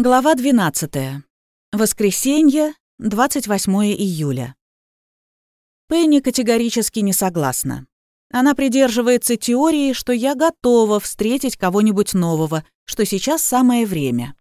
Глава 12. Воскресенье, 28 июля. Пенни категорически не согласна. Она придерживается теории, что я готова встретить кого-нибудь нового, что сейчас самое время.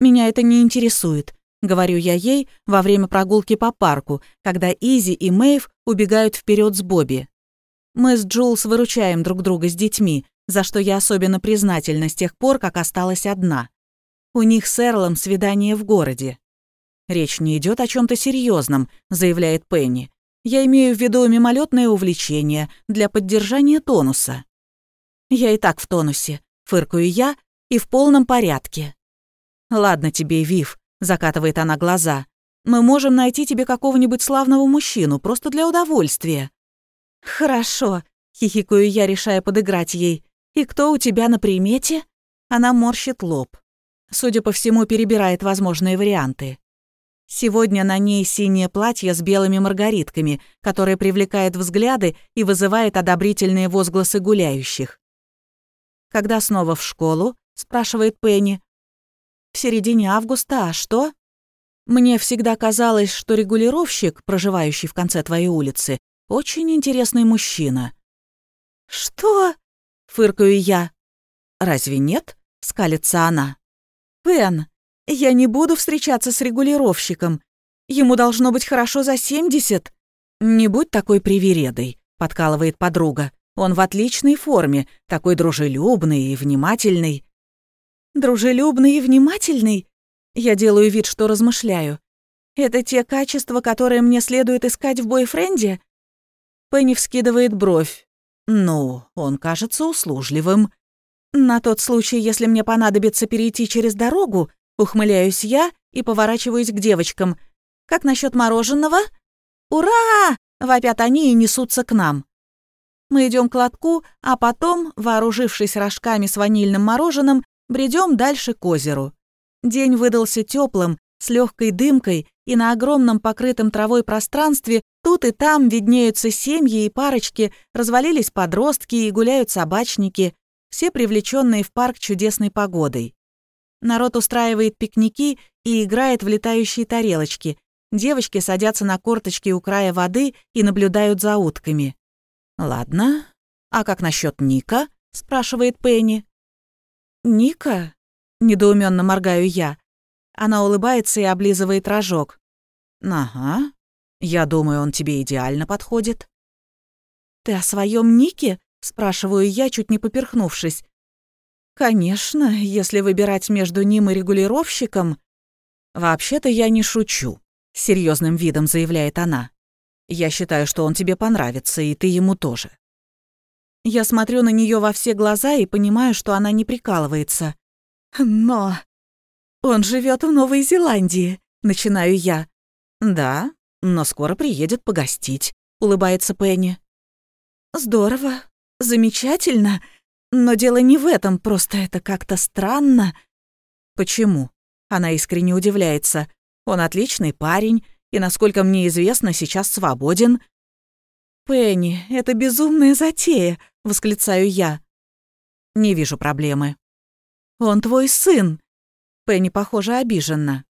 «Меня это не интересует», — говорю я ей во время прогулки по парку, когда Изи и Мэйв убегают вперед с Бобби. Мы с Джулс выручаем друг друга с детьми, за что я особенно признательна с тех пор, как осталась одна. У них с Эрлом свидание в городе. Речь не идет о чем то серьезном, заявляет Пенни. Я имею в виду мимолетное увлечение для поддержания тонуса. Я и так в тонусе, фыркаю я, и в полном порядке. Ладно тебе, Вив, закатывает она глаза. Мы можем найти тебе какого-нибудь славного мужчину, просто для удовольствия. Хорошо, хихикаю я, решая подыграть ей. И кто у тебя на примете? Она морщит лоб. Судя по всему, перебирает возможные варианты. Сегодня на ней синее платье с белыми маргаритками, которое привлекает взгляды и вызывает одобрительные возгласы гуляющих. «Когда снова в школу?» — спрашивает Пенни. «В середине августа, а что?» «Мне всегда казалось, что регулировщик, проживающий в конце твоей улицы, очень интересный мужчина». «Что?» — фыркаю я. «Разве нет?» — скалится она. «Пен, я не буду встречаться с регулировщиком. Ему должно быть хорошо за 70. Не будь такой привередой, подкалывает подруга. Он в отличной форме, такой дружелюбный и внимательный. Дружелюбный и внимательный? Я делаю вид, что размышляю. Это те качества, которые мне следует искать в бойфренде? Пенни вскидывает бровь. Ну, он кажется услужливым. На тот случай, если мне понадобится перейти через дорогу, ухмыляюсь я и поворачиваюсь к девочкам. Как насчет мороженого? Ура! вопят они и несутся к нам. Мы идем к лотку, а потом, вооружившись рожками с ванильным мороженым, бредем дальше к озеру. День выдался теплым, с легкой дымкой, и на огромном покрытом травой пространстве тут и там виднеются семьи и парочки, развалились подростки и гуляют собачники все привлеченные в парк чудесной погодой. Народ устраивает пикники и играет в летающие тарелочки. Девочки садятся на корточки у края воды и наблюдают за утками. «Ладно. А как насчет Ника?» — спрашивает Пенни. «Ника?» — недоуменно моргаю я. Она улыбается и облизывает рожок. «Ага. Я думаю, он тебе идеально подходит». «Ты о своем Нике?» Спрашиваю я, чуть не поперхнувшись. Конечно, если выбирать между ним и регулировщиком... Вообще-то я не шучу, серьезным видом заявляет она. Я считаю, что он тебе понравится, и ты ему тоже. Я смотрю на нее во все глаза и понимаю, что она не прикалывается. Но... Он живет в Новой Зеландии, начинаю я. Да, но скоро приедет погостить, улыбается Пенни. Здорово, замечательно, но дело не в этом, просто это как-то странно. Почему? Она искренне удивляется. Он отличный парень, и, насколько мне известно, сейчас свободен. «Пенни, это безумная затея!» — восклицаю я. «Не вижу проблемы». «Он твой сын!» Пенни, похоже, обижена.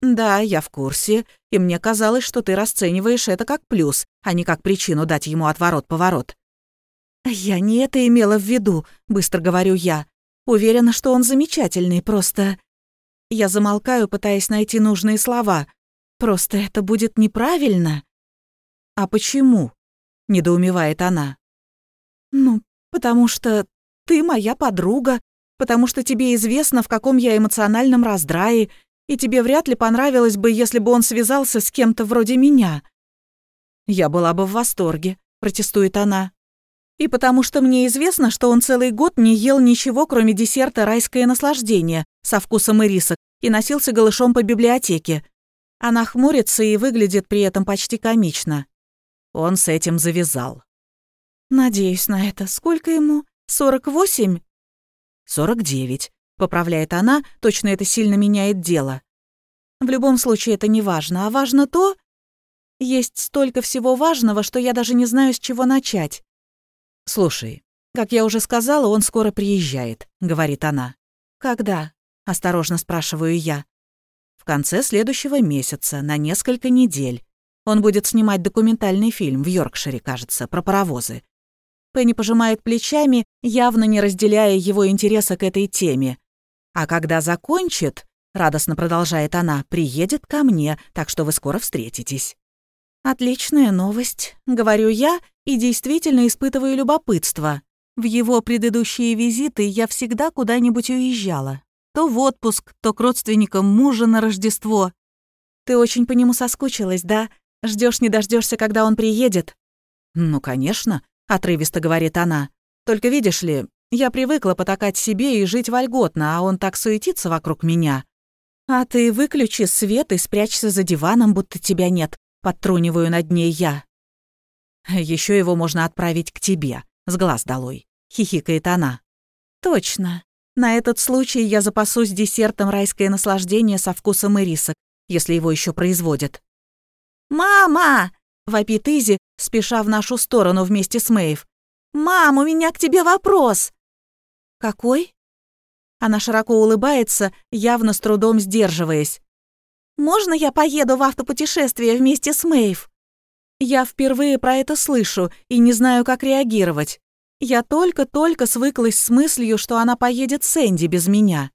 «Да, я в курсе, и мне казалось, что ты расцениваешь это как плюс, а не как причину дать ему отворот-поворот. «Я не это имела в виду», — быстро говорю я. «Уверена, что он замечательный, просто...» Я замолкаю, пытаясь найти нужные слова. «Просто это будет неправильно». «А почему?» — недоумевает она. «Ну, потому что ты моя подруга, потому что тебе известно, в каком я эмоциональном раздрае, и тебе вряд ли понравилось бы, если бы он связался с кем-то вроде меня». «Я была бы в восторге», — протестует она. И потому что мне известно, что он целый год не ел ничего, кроме десерта «Райское наслаждение» со вкусом ирисок и носился голышом по библиотеке. Она хмурится и выглядит при этом почти комично. Он с этим завязал. «Надеюсь на это. Сколько ему? Сорок восемь?» «Сорок девять», — поправляет она, точно это сильно меняет дело. В любом случае это не важно, а важно то... Есть столько всего важного, что я даже не знаю, с чего начать. «Слушай, как я уже сказала, он скоро приезжает», — говорит она. «Когда?» — осторожно спрашиваю я. «В конце следующего месяца, на несколько недель. Он будет снимать документальный фильм в Йоркшире, кажется, про паровозы. Пенни пожимает плечами, явно не разделяя его интереса к этой теме. А когда закончит, радостно продолжает она, приедет ко мне, так что вы скоро встретитесь. Отличная новость, говорю я и действительно испытываю любопытство. В его предыдущие визиты я всегда куда-нибудь уезжала. То в отпуск, то к родственникам мужа на Рождество. Ты очень по нему соскучилась, да? Ждешь не дождешься, когда он приедет? Ну, конечно, отрывисто говорит она. Только видишь ли, я привыкла потакать себе и жить вольготно, а он так суетится вокруг меня. А ты выключи свет и спрячься за диваном, будто тебя нет. Подтруниваю над ней я. Еще его можно отправить к тебе, с глаз долой. Хихикает она. Точно. На этот случай я запасусь десертом райское наслаждение со вкусом ирисок, если его еще производят. «Мама!» — вопит Изи, спеша в нашу сторону вместе с Мэйв. «Мам, у меня к тебе вопрос!» «Какой?» Она широко улыбается, явно с трудом сдерживаясь. «Можно я поеду в автопутешествие вместе с Мэйв?» Я впервые про это слышу и не знаю, как реагировать. Я только-только свыклась с мыслью, что она поедет с Энди без меня.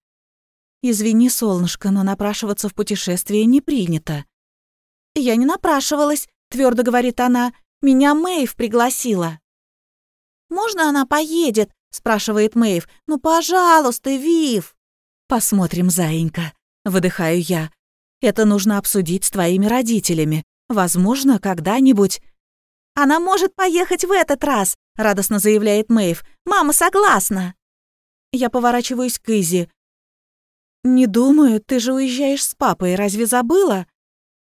«Извини, солнышко, но напрашиваться в путешествие не принято». «Я не напрашивалась», — твердо говорит она. «Меня Мэйв пригласила». «Можно она поедет?» — спрашивает Мэйв. «Ну, пожалуйста, Вив!» «Посмотрим, заинька», — выдыхаю я. «Это нужно обсудить с твоими родителями. Возможно, когда-нибудь...» «Она может поехать в этот раз», — радостно заявляет Мэйв. «Мама согласна». Я поворачиваюсь к Изи. «Не думаю, ты же уезжаешь с папой, разве забыла?»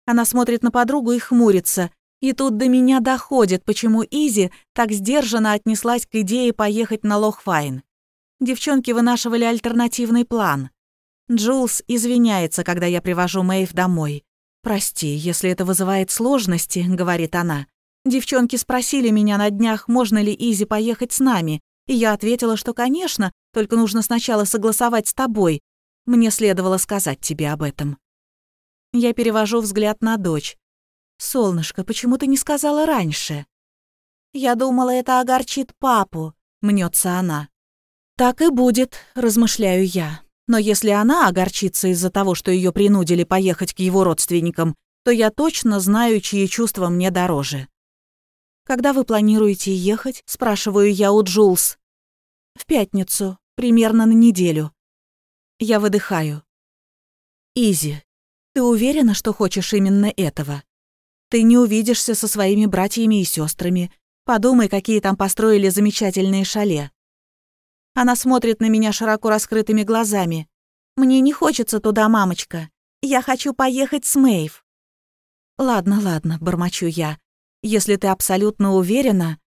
Она смотрит на подругу и хмурится. И тут до меня доходит, почему Изи так сдержанно отнеслась к идее поехать на Лохфайн. Девчонки вынашивали альтернативный план. Джулс извиняется, когда я привожу Мэйв домой. «Прости, если это вызывает сложности», — говорит она. Девчонки спросили меня на днях, можно ли Изи поехать с нами, и я ответила, что, конечно, только нужно сначала согласовать с тобой. Мне следовало сказать тебе об этом. Я перевожу взгляд на дочь. «Солнышко, почему ты не сказала раньше?» «Я думала, это огорчит папу», — мнется она. «Так и будет», — размышляю я. «Но если она огорчится из-за того, что ее принудили поехать к его родственникам, то я точно знаю, чьи чувства мне дороже». «Когда вы планируете ехать?» — спрашиваю я у Джулс. «В пятницу, примерно на неделю». Я выдыхаю. «Изи, ты уверена, что хочешь именно этого?» Ты не увидишься со своими братьями и сестрами. Подумай, какие там построили замечательные шале. Она смотрит на меня широко раскрытыми глазами. Мне не хочется туда, мамочка. Я хочу поехать с Мэйв. Ладно, ладно, бормочу я. Если ты абсолютно уверена...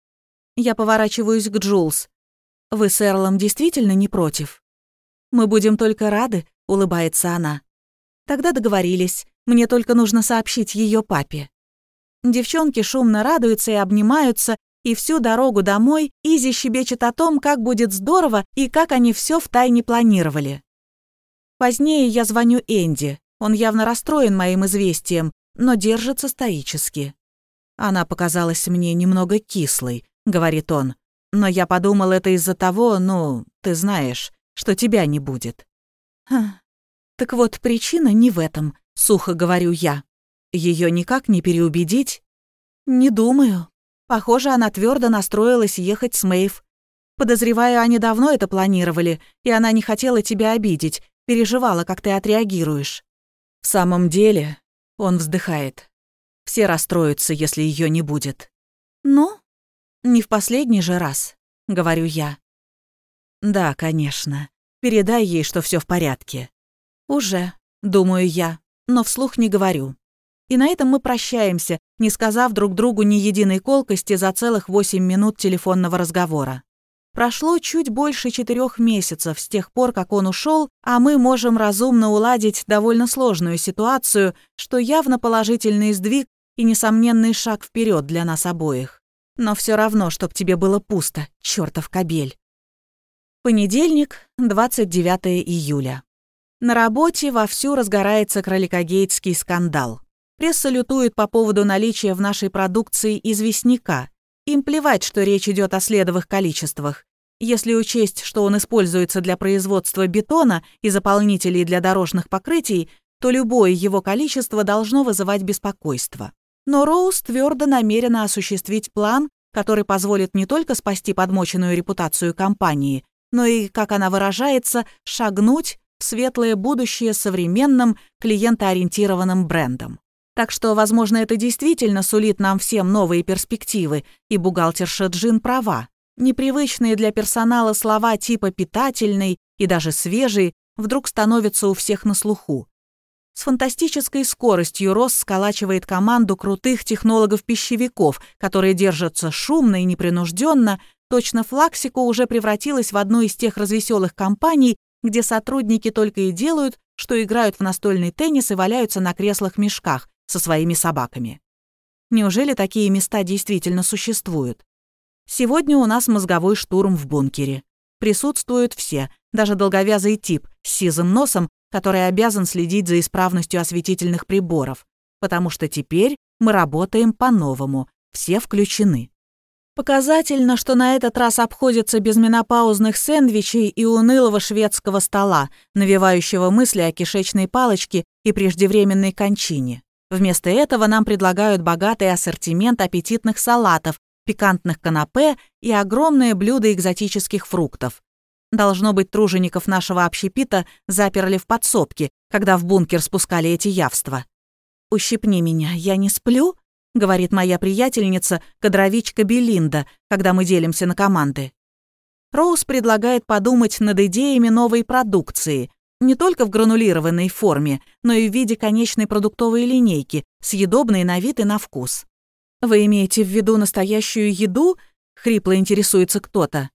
Я поворачиваюсь к Джулс. Вы с Эрлом действительно не против? Мы будем только рады, улыбается она. Тогда договорились. Мне только нужно сообщить ее папе. Девчонки шумно радуются и обнимаются, и всю дорогу домой Изи щебечет о том, как будет здорово и как они все втайне планировали. Позднее я звоню Энди. Он явно расстроен моим известием, но держится стоически. Она показалась мне немного кислой, говорит он. Но я подумал, это из-за того, ну, ты знаешь, что тебя не будет. Ха. Так вот, причина не в этом, сухо говорю я. Ее никак не переубедить? Не думаю. Похоже, она твердо настроилась ехать с Мэйв. Подозреваю, они давно это планировали, и она не хотела тебя обидеть, переживала, как ты отреагируешь. В самом деле, он вздыхает. Все расстроятся, если ее не будет. Ну, не в последний же раз, говорю я. Да, конечно. Передай ей, что все в порядке. Уже, думаю я, но вслух не говорю. И на этом мы прощаемся, не сказав друг другу ни единой колкости за целых восемь минут телефонного разговора. Прошло чуть больше четырех месяцев с тех пор, как он ушел, а мы можем разумно уладить довольно сложную ситуацию, что явно положительный сдвиг и несомненный шаг вперед для нас обоих. Но все равно, чтоб тебе было пусто, чертов кобель. Понедельник, 29 июля. На работе вовсю разгорается кроликогейтский скандал. Пресса лютует по поводу наличия в нашей продукции известняка. Им плевать, что речь идет о следовых количествах. Если учесть, что он используется для производства бетона и заполнителей для дорожных покрытий, то любое его количество должно вызывать беспокойство. Но Роуз твердо намерена осуществить план, который позволит не только спасти подмоченную репутацию компании, но и, как она выражается, шагнуть в светлое будущее современным клиентоориентированным брендом. Так что, возможно, это действительно сулит нам всем новые перспективы, и бухгалтерша Джин права. Непривычные для персонала слова типа «питательный» и даже «свежий» вдруг становятся у всех на слуху. С фантастической скоростью Росс сколачивает команду крутых технологов-пищевиков, которые держатся шумно и непринужденно. Точно Флаксико уже превратилась в одну из тех развеселых компаний, где сотрудники только и делают, что играют в настольный теннис и валяются на креслах-мешках со своими собаками. Неужели такие места действительно существуют? Сегодня у нас мозговой штурм в бункере. Присутствуют все, даже долговязый тип с сизым носом, который обязан следить за исправностью осветительных приборов, потому что теперь мы работаем по-новому, все включены. Показательно, что на этот раз обходится без менопаузных сэндвичей и унылого шведского стола, навевающего мысли о кишечной палочке и преждевременной кончине. Вместо этого нам предлагают богатый ассортимент аппетитных салатов, пикантных канапе и огромное блюдо экзотических фруктов. Должно быть, тружеников нашего общепита заперли в подсобке, когда в бункер спускали эти явства. «Ущипни меня, я не сплю?» — говорит моя приятельница, кадровичка Белинда, когда мы делимся на команды. Роуз предлагает подумать над идеями новой продукции, не только в гранулированной форме, но и в виде конечной продуктовой линейки, съедобной на вид и на вкус. «Вы имеете в виду настоящую еду?» — хрипло интересуется кто-то.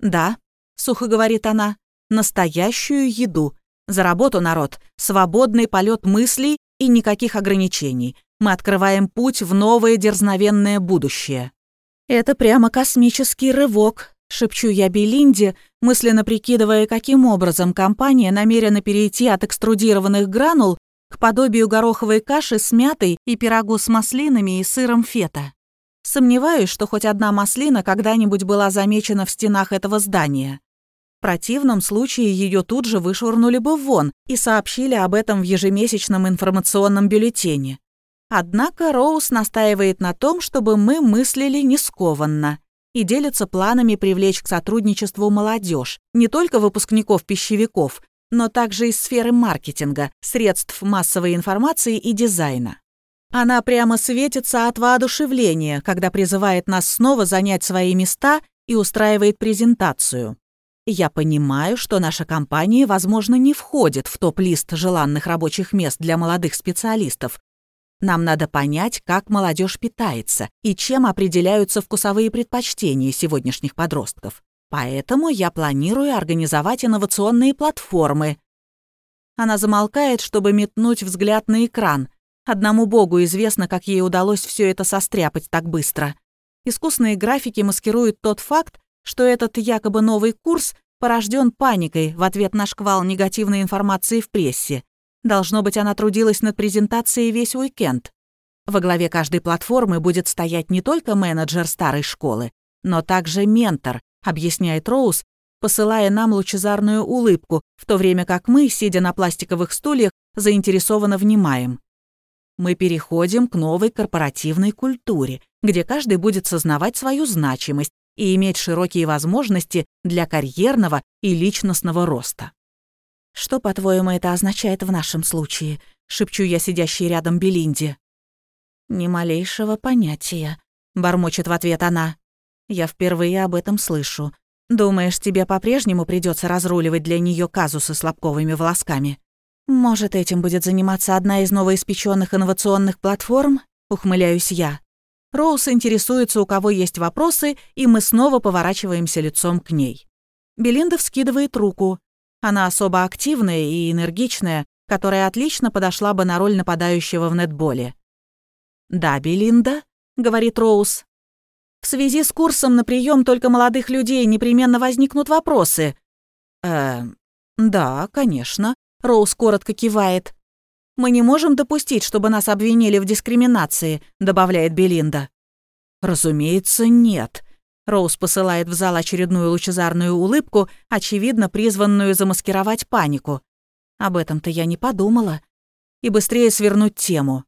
«Да», — сухо говорит она, — «настоящую еду. За работу, народ, свободный полет мыслей и никаких ограничений. Мы открываем путь в новое дерзновенное будущее». «Это прямо космический рывок», — шепчу я Белинде, мысленно прикидывая, каким образом компания намерена перейти от экструдированных гранул к подобию гороховой каши с мятой и пирогу с маслинами и сыром фета. Сомневаюсь, что хоть одна маслина когда-нибудь была замечена в стенах этого здания. В противном случае ее тут же вышвырнули бы вон и сообщили об этом в ежемесячном информационном бюллетене. Однако Роуз настаивает на том, чтобы мы мыслили не скованно и делится планами привлечь к сотрудничеству молодежь, не только выпускников-пищевиков, но также из сферы маркетинга, средств массовой информации и дизайна. Она прямо светится от воодушевления, когда призывает нас снова занять свои места и устраивает презентацию. Я понимаю, что наша компания, возможно, не входит в топ-лист желанных рабочих мест для молодых специалистов. Нам надо понять, как молодежь питается и чем определяются вкусовые предпочтения сегодняшних подростков. Поэтому я планирую организовать инновационные платформы. Она замолкает, чтобы метнуть взгляд на экран. Одному богу известно, как ей удалось все это состряпать так быстро. Искусные графики маскируют тот факт, что этот якобы новый курс порожден паникой в ответ на шквал негативной информации в прессе. Должно быть, она трудилась над презентацией весь уикенд. Во главе каждой платформы будет стоять не только менеджер старой школы, но также ментор, объясняет Роуз, посылая нам лучезарную улыбку, в то время как мы, сидя на пластиковых стульях, заинтересованно внимаем. Мы переходим к новой корпоративной культуре, где каждый будет сознавать свою значимость и иметь широкие возможности для карьерного и личностного роста. «Что, по-твоему, это означает в нашем случае?» — шепчу я сидящей рядом Белинде. «Ни малейшего понятия», — бормочет в ответ она. Я впервые об этом слышу. Думаешь, тебе по-прежнему придется разруливать для нее казусы с лобковыми волосками? Может, этим будет заниматься одна из новоиспеченных инновационных платформ? Ухмыляюсь я. Роуз интересуется, у кого есть вопросы, и мы снова поворачиваемся лицом к ней. Белинда вскидывает руку. Она особо активная и энергичная, которая отлично подошла бы на роль нападающего в нетболе. «Да, Белинда», — говорит Роуз, в связи с курсом на прием только молодых людей непременно возникнут вопросы. Э, да, конечно. Роуз коротко кивает. «Мы не можем допустить, чтобы нас обвинили в дискриминации», добавляет Белинда. «Разумеется, нет», Роуз посылает в зал очередную лучезарную улыбку, очевидно призванную замаскировать панику. Об этом-то я не подумала. И быстрее свернуть тему.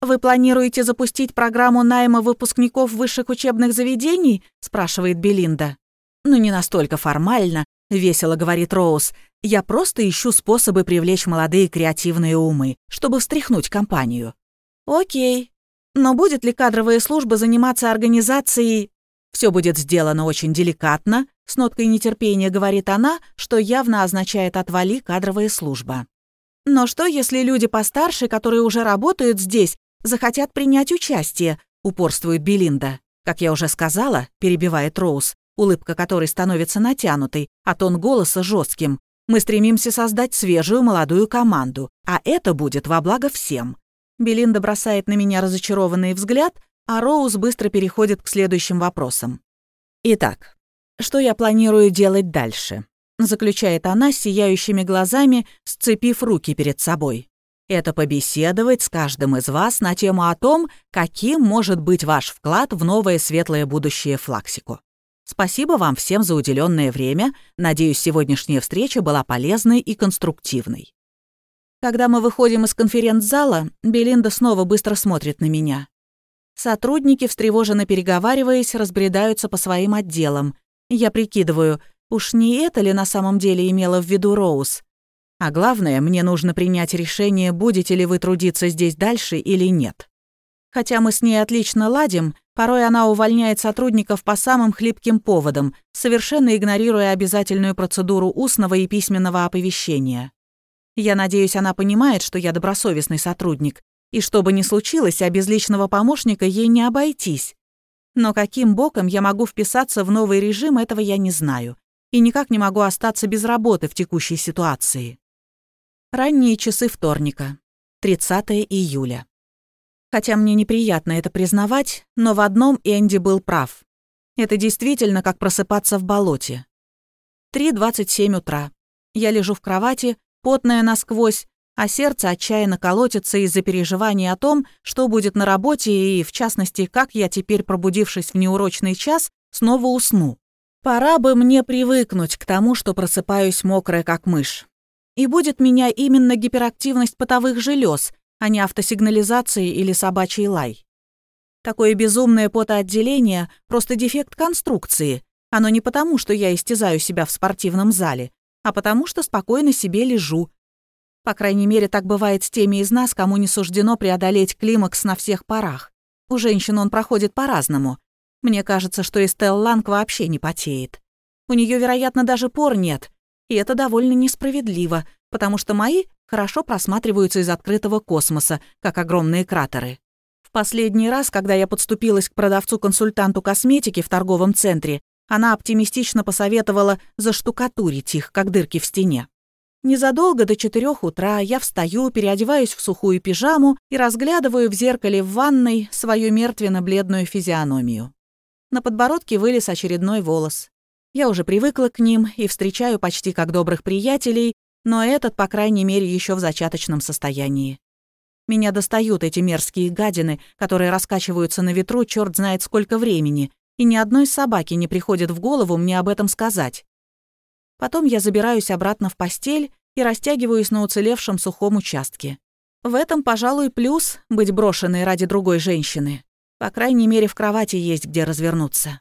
«Вы планируете запустить программу найма выпускников высших учебных заведений?» – спрашивает Белинда. «Ну, не настолько формально», – весело говорит Роуз. «Я просто ищу способы привлечь молодые креативные умы, чтобы встряхнуть компанию». «Окей. Но будет ли кадровая служба заниматься организацией все будет сделано очень деликатно, с ноткой нетерпения говорит она, что явно означает «отвали кадровая служба». Но что, если люди постарше, которые уже работают здесь, захотят принять участие, упорствует Белинда. Как я уже сказала, перебивает Роуз, улыбка которой становится натянутой, а тон голоса жестким. Мы стремимся создать свежую молодую команду, а это будет во благо всем. Белинда бросает на меня разочарованный взгляд, а Роуз быстро переходит к следующим вопросам. «Итак, что я планирую делать дальше?» заключает она сияющими глазами, сцепив руки перед собой. «Это побеседовать с каждым из вас на тему о том, каким может быть ваш вклад в новое светлое будущее Флаксику. Спасибо вам всем за уделенное время. Надеюсь, сегодняшняя встреча была полезной и конструктивной». Когда мы выходим из конференц-зала, Белинда снова быстро смотрит на меня. Сотрудники, встревоженно переговариваясь, разбредаются по своим отделам. Я прикидываю, уж не это ли на самом деле имела в виду Роуз? А главное, мне нужно принять решение, будете ли вы трудиться здесь дальше или нет. Хотя мы с ней отлично ладим, порой она увольняет сотрудников по самым хлипким поводам, совершенно игнорируя обязательную процедуру устного и письменного оповещения. Я надеюсь, она понимает, что я добросовестный сотрудник, и что бы ни случилось, а без личного помощника ей не обойтись. Но каким боком я могу вписаться в новый режим, этого я не знаю. И никак не могу остаться без работы в текущей ситуации. Ранние часы вторника. 30 июля. Хотя мне неприятно это признавать, но в одном Энди был прав. Это действительно как просыпаться в болоте. 3.27 утра. Я лежу в кровати, потная насквозь, а сердце отчаянно колотится из-за переживаний о том, что будет на работе и, в частности, как я теперь, пробудившись в неурочный час, снова усну. Пора бы мне привыкнуть к тому, что просыпаюсь мокрая, как мышь. И будет меня именно гиперактивность потовых желез, а не автосигнализация или собачий лай. Такое безумное потоотделение – просто дефект конструкции. Оно не потому, что я истязаю себя в спортивном зале, а потому что спокойно себе лежу, по крайней мере, так бывает с теми из нас, кому не суждено преодолеть климакс на всех парах. У женщин он проходит по-разному. Мне кажется, что Эстел Ланг вообще не потеет. У нее, вероятно, даже пор нет. И это довольно несправедливо, потому что мои хорошо просматриваются из открытого космоса, как огромные кратеры. В последний раз, когда я подступилась к продавцу-консультанту косметики в торговом центре, она оптимистично посоветовала заштукатурить их, как дырки в стене. Незадолго до четырех утра я встаю, переодеваюсь в сухую пижаму и разглядываю в зеркале в ванной свою мертвенно-бледную физиономию. На подбородке вылез очередной волос. Я уже привыкла к ним и встречаю почти как добрых приятелей, но этот, по крайней мере, еще в зачаточном состоянии. Меня достают эти мерзкие гадины, которые раскачиваются на ветру черт знает сколько времени, и ни одной собаки не приходит в голову мне об этом сказать. Потом я забираюсь обратно в постель и растягиваюсь на уцелевшем сухом участке. В этом, пожалуй, плюс быть брошенной ради другой женщины. По крайней мере, в кровати есть где развернуться.